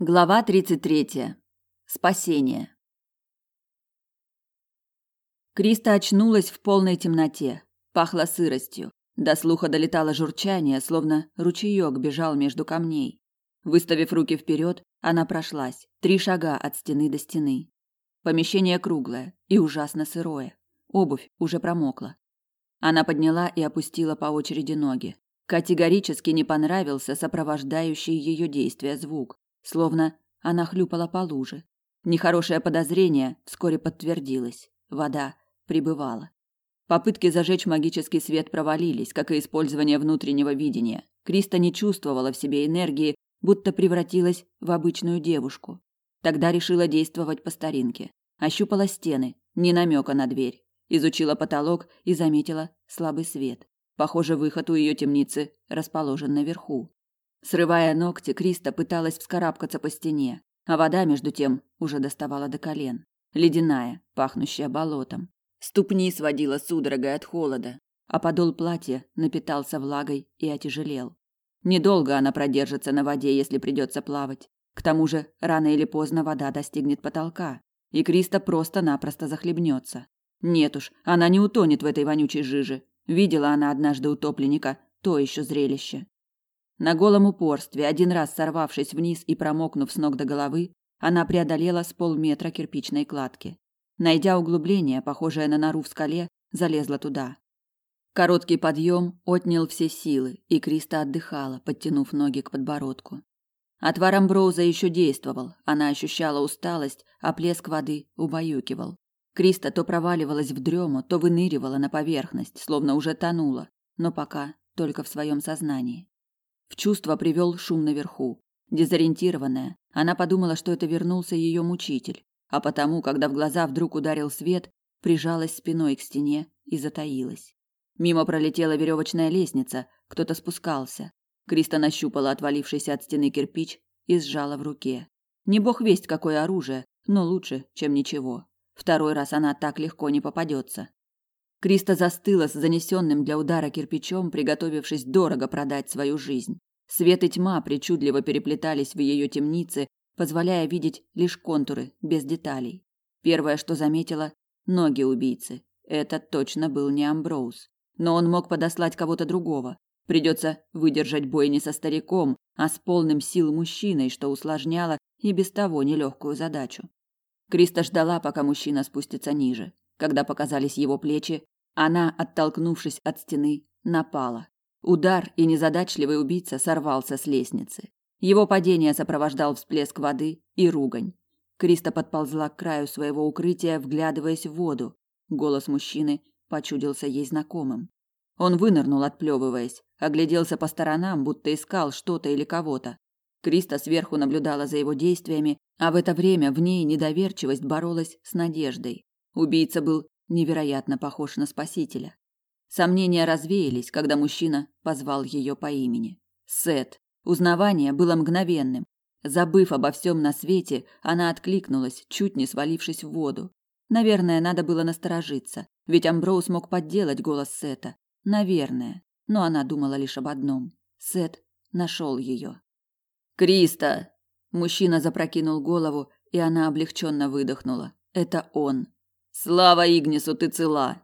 Глава 33. Спасение. Криста очнулась в полной темноте. Пахло сыростью. До слуха долетало журчание, словно ручеек бежал между камней. Выставив руки вперед, она прошлась. Три шага от стены до стены. Помещение круглое и ужасно сырое. Обувь уже промокла. Она подняла и опустила по очереди ноги. Категорически не понравился сопровождающий ее действия звук словно она хлюпала по луже. Нехорошее подозрение вскоре подтвердилось. Вода прибывала. Попытки зажечь магический свет провалились, как и использование внутреннего видения. Криста не чувствовала в себе энергии, будто превратилась в обычную девушку. Тогда решила действовать по старинке. Ощупала стены, ни намека на дверь. Изучила потолок и заметила слабый свет. Похоже, выход у ее темницы расположен наверху. Срывая ногти, Криста пыталась вскарабкаться по стене, а вода между тем уже доставала до колен, ледяная, пахнущая болотом. Ступни сводила судорогой от холода, а подол платья напитался влагой и отяжелел. Недолго она продержится на воде, если придется плавать. К тому же, рано или поздно вода достигнет потолка, и Криста просто-напросто захлебнется. Нет уж, она не утонет в этой вонючей жиже. Видела она однажды утопленника, то еще зрелище. На голом упорстве, один раз сорвавшись вниз и промокнув с ног до головы, она преодолела с полметра кирпичной кладки. Найдя углубление, похожее на нору в скале, залезла туда. Короткий подъем отнял все силы, и Криста отдыхала, подтянув ноги к подбородку. Отвар амброуза еще действовал, она ощущала усталость, а плеск воды убаюкивал. Криста то проваливалась в дрему, то выныривала на поверхность, словно уже тонула, но пока только в своем сознании. В чувство привел шум наверху. Дезориентированная, она подумала, что это вернулся ее мучитель, а потому, когда в глаза вдруг ударил свет, прижалась спиной к стене и затаилась. Мимо пролетела веревочная лестница, кто-то спускался. Криста нащупала отвалившийся от стены кирпич и сжала в руке. Не бог весть какое оружие, но лучше, чем ничего. Второй раз она так легко не попадется. Криста застыла с занесенным для удара кирпичом, приготовившись дорого продать свою жизнь. Свет и тьма причудливо переплетались в ее темнице, позволяя видеть лишь контуры, без деталей. Первое, что заметила ноги убийцы. Это точно был не Амброуз, но он мог подослать кого-то другого. Придется выдержать бой не со стариком, а с полным сил мужчиной, что усложняло и без того нелегкую задачу. Криста ждала, пока мужчина спустится ниже. Когда показались его плечи, она, оттолкнувшись от стены, напала. Удар, и незадачливый убийца сорвался с лестницы. Его падение сопровождал всплеск воды и ругань. Криста подползла к краю своего укрытия, вглядываясь в воду. Голос мужчины почудился ей знакомым. Он вынырнул, отплевываясь, огляделся по сторонам, будто искал что-то или кого-то. Криста сверху наблюдала за его действиями, а в это время в ней недоверчивость боролась с надеждой. Убийца был невероятно похож на спасителя. Сомнения развеялись, когда мужчина позвал ее по имени. Сет. Узнавание было мгновенным. Забыв обо всем на свете, она откликнулась, чуть не свалившись в воду. Наверное, надо было насторожиться, ведь Амброуз мог подделать голос Сета. Наверное. Но она думала лишь об одном. Сет нашел ее. «Криста!» Мужчина запрокинул голову, и она облегченно выдохнула. «Это он. Слава Игнису, ты цела.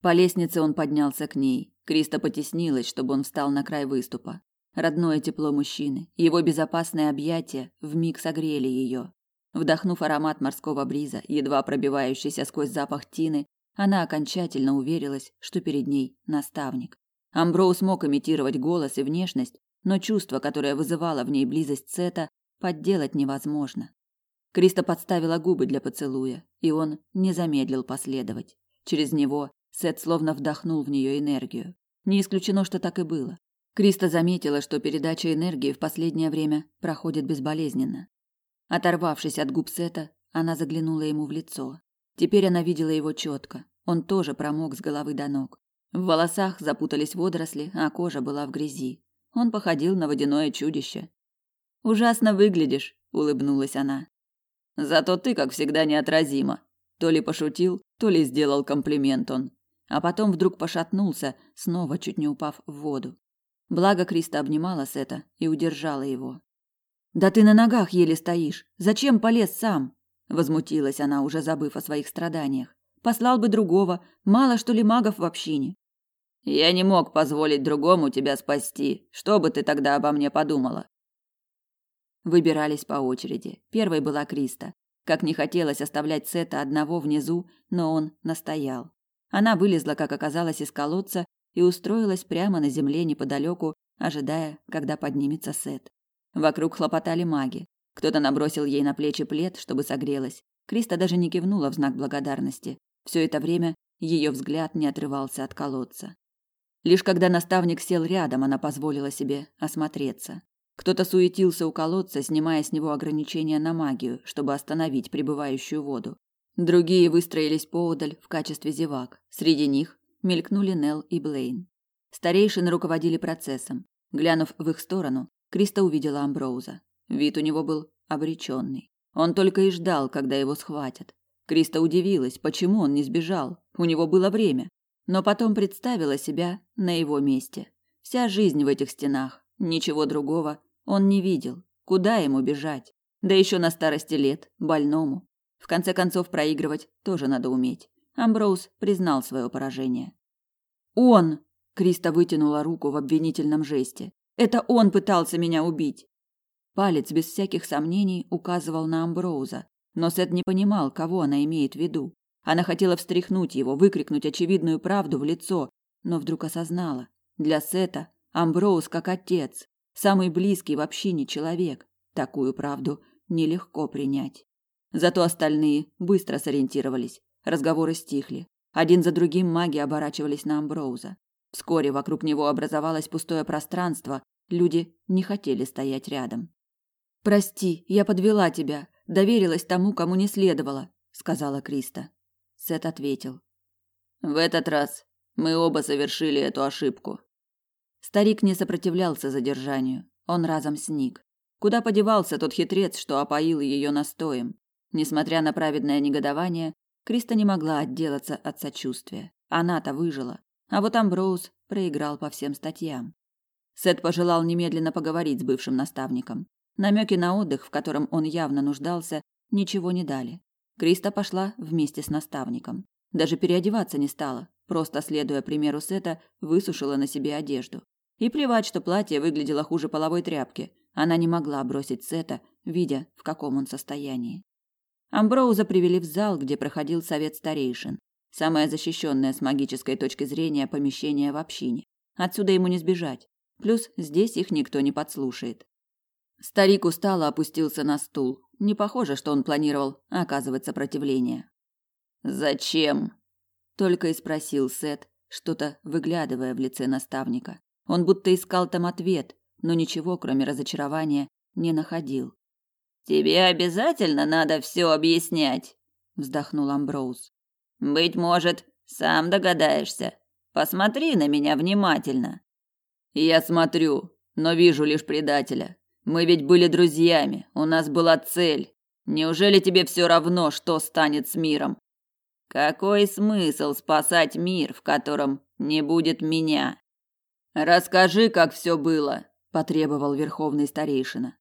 По лестнице он поднялся к ней. Криста потеснилась, чтобы он встал на край выступа. Родное тепло мужчины, его безопасное объятие вмиг согрели ее. Вдохнув аромат морского бриза, едва пробивающийся сквозь запах тины, она окончательно уверилась, что перед ней наставник. Амброуз мог имитировать голос и внешность, но чувство, которое вызывало в ней близость Сета, подделать невозможно. Криста подставила губы для поцелуя, и он не замедлил последовать. Через него Сет словно вдохнул в нее энергию. Не исключено, что так и было. Криста заметила, что передача энергии в последнее время проходит безболезненно. Оторвавшись от губ Сета, она заглянула ему в лицо. Теперь она видела его четко. Он тоже промок с головы до ног. В волосах запутались водоросли, а кожа была в грязи. Он походил на водяное чудище. «Ужасно выглядишь», — улыбнулась она. Зато ты, как всегда, неотразима. То ли пошутил, то ли сделал комплимент он. А потом вдруг пошатнулся, снова чуть не упав в воду. Благо Криста обнимала Сета и удержала его. Да ты на ногах еле стоишь. Зачем полез сам? Возмутилась она, уже забыв о своих страданиях. Послал бы другого, мало что ли магов в общине. Я не мог позволить другому тебя спасти. Что бы ты тогда обо мне подумала? Выбирались по очереди. Первой была Криста. Как не хотелось оставлять Сета одного внизу, но он настоял. Она вылезла, как оказалось, из колодца и устроилась прямо на земле неподалеку, ожидая, когда поднимется Сет. Вокруг хлопотали маги. Кто-то набросил ей на плечи плед, чтобы согрелась. Криста даже не кивнула в знак благодарности. Все это время ее взгляд не отрывался от колодца. Лишь когда наставник сел рядом, она позволила себе осмотреться. Кто-то суетился у колодца, снимая с него ограничения на магию, чтобы остановить прибывающую воду. Другие выстроились поодаль в качестве зевак. Среди них мелькнули Нел и Блейн. Старейшины руководили процессом. Глянув в их сторону, Криста увидела Амброуза. Вид у него был обреченный. Он только и ждал, когда его схватят. Криста удивилась, почему он не сбежал. У него было время. Но потом представила себя на его месте. Вся жизнь в этих стенах, ничего другого он не видел. Куда ему бежать? Да еще на старости лет, больному. В конце концов, проигрывать тоже надо уметь. Амброуз признал свое поражение. «Он!» – Криста вытянула руку в обвинительном жесте. «Это он пытался меня убить!» Палец без всяких сомнений указывал на Амброуза, но Сет не понимал, кого она имеет в виду. Она хотела встряхнуть его, выкрикнуть очевидную правду в лицо, но вдруг осознала. Для Сета Амброуз как отец, самый близкий в общине человек. Такую правду нелегко принять. Зато остальные быстро сориентировались. Разговоры стихли. Один за другим маги оборачивались на Амброуза. Вскоре вокруг него образовалось пустое пространство. Люди не хотели стоять рядом. Прости, я подвела тебя, доверилась тому, кому не следовало, сказала Криста. Сет ответил. В этот раз мы оба совершили эту ошибку. Старик не сопротивлялся задержанию. Он разом сник. Куда подевался тот хитрец, что опоил ее настоем? Несмотря на праведное негодование, Криста не могла отделаться от сочувствия. Она-то выжила, а вот Амброуз проиграл по всем статьям. Сет пожелал немедленно поговорить с бывшим наставником. Намеки на отдых, в котором он явно нуждался, ничего не дали. Криста пошла вместе с наставником. Даже переодеваться не стала, просто следуя примеру Сета, высушила на себе одежду. И плевать, что платье выглядело хуже половой тряпки. Она не могла бросить Сета, видя, в каком он состоянии. Амброуза привели в зал, где проходил совет старейшин. Самое защищенное с магической точки зрения помещение в общине. Отсюда ему не сбежать. Плюс здесь их никто не подслушает. Старик устало опустился на стул. Не похоже, что он планировал оказывать сопротивление. «Зачем?» – только и спросил Сет, что-то выглядывая в лице наставника. Он будто искал там ответ, но ничего, кроме разочарования, не находил. «Тебе обязательно надо все объяснять», – вздохнул Амброуз. «Быть может, сам догадаешься. Посмотри на меня внимательно». «Я смотрю, но вижу лишь предателя. Мы ведь были друзьями, у нас была цель. Неужели тебе все равно, что станет с миром? Какой смысл спасать мир, в котором не будет меня? Расскажи, как все было, потребовал верховный старейшина.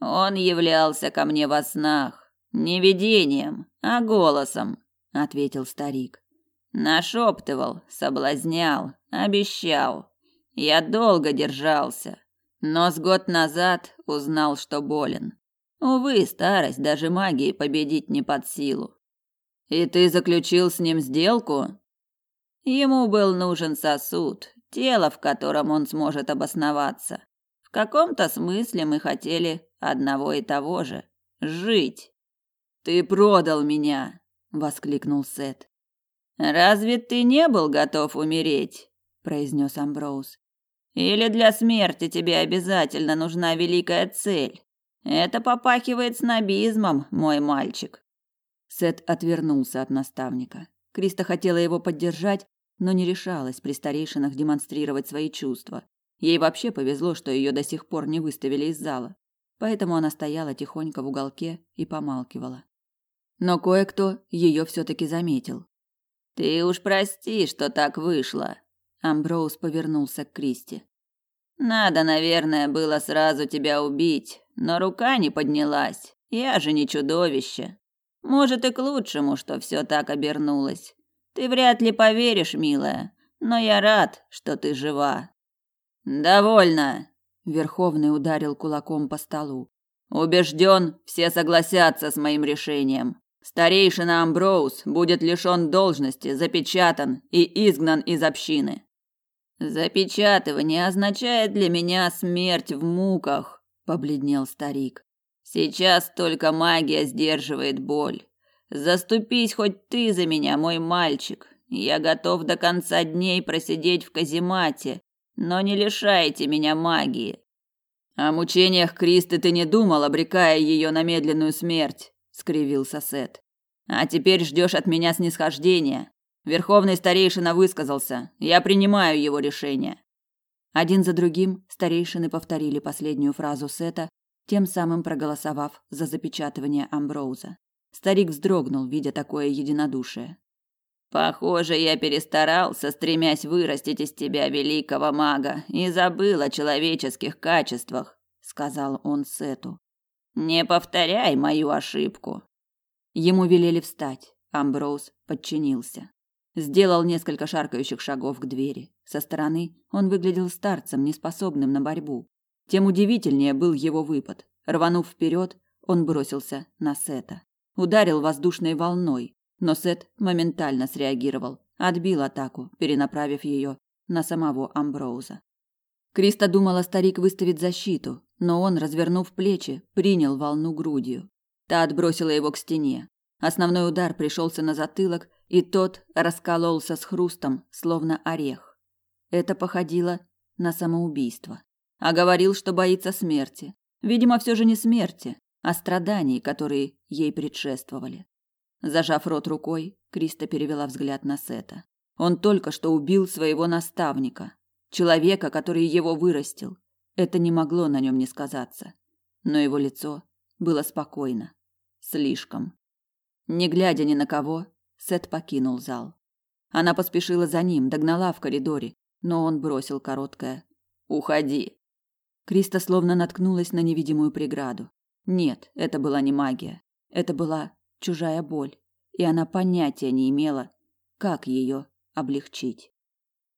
Он являлся ко мне во снах, не видением, а голосом, ответил старик. Нашептывал, соблазнял, обещал. Я долго держался, но с год назад узнал, что болен. Увы, старость даже магии победить не под силу. И ты заключил с ним сделку? Ему был нужен сосуд, тело, в котором он сможет обосноваться. В каком-то смысле мы хотели одного и того же жить. Ты продал меня, воскликнул Сет. Разве ты не был готов умереть? произнес Амброуз. Или для смерти тебе обязательно нужна великая цель? Это попахивает снобизмом, мой мальчик. Сет отвернулся от наставника. Криста хотела его поддержать, но не решалась при старейшинах демонстрировать свои чувства. Ей вообще повезло, что ее до сих пор не выставили из зала. Поэтому она стояла тихонько в уголке и помалкивала. Но кое-кто ее все-таки заметил. «Ты уж прости, что так вышло», Амброуз повернулся к Кристи. Надо, наверное, было сразу тебя убить, но рука не поднялась. Я же не чудовище. Может и к лучшему, что все так обернулось. Ты вряд ли поверишь, милая, но я рад, что ты жива. Довольно. Верховный ударил кулаком по столу. Убежден, все согласятся с моим решением. Старейшина Амброуз будет лишен должности, запечатан и изгнан из общины. Запечатывание означает для меня смерть в муках, побледнел старик. Сейчас только магия сдерживает боль. Заступись хоть ты за меня, мой мальчик. Я готов до конца дней просидеть в каземате, но не лишайте меня магии. О мучениях Кристы ты не думал, обрекая ее на медленную смерть, скривился Сет. А теперь ждешь от меня снисхождения. Верховный старейшина высказался. Я принимаю его решение. Один за другим старейшины повторили последнюю фразу Сета, тем самым проголосовав за запечатывание Амброуза. Старик вздрогнул, видя такое единодушие. Похоже, я перестарался, стремясь вырастить из тебя великого мага, и забыл о человеческих качествах, сказал он Сету. Не повторяй мою ошибку. Ему велели встать. Амброуз подчинился. Сделал несколько шаркающих шагов к двери. Со стороны он выглядел старцем, неспособным на борьбу. Тем удивительнее был его выпад. Рванув вперед, он бросился на Сета ударил воздушной волной, но Сет моментально среагировал, отбил атаку, перенаправив ее на самого Амброуза. Криста думала, старик выставит защиту, но он, развернув плечи, принял волну грудью. Та отбросила его к стене. Основной удар пришелся на затылок, и тот раскололся с хрустом, словно орех. Это походило на самоубийство. А говорил, что боится смерти. Видимо, все же не смерти, о страданий, которые ей предшествовали. Зажав рот рукой, Криста перевела взгляд на Сета. Он только что убил своего наставника, человека, который его вырастил. Это не могло на нем не сказаться. Но его лицо было спокойно. Слишком. Не глядя ни на кого, Сет покинул зал. Она поспешила за ним, догнала в коридоре, но он бросил короткое «Уходи». Криста словно наткнулась на невидимую преграду. Нет, это была не магия. Это была чужая боль, и она понятия не имела, как ее облегчить.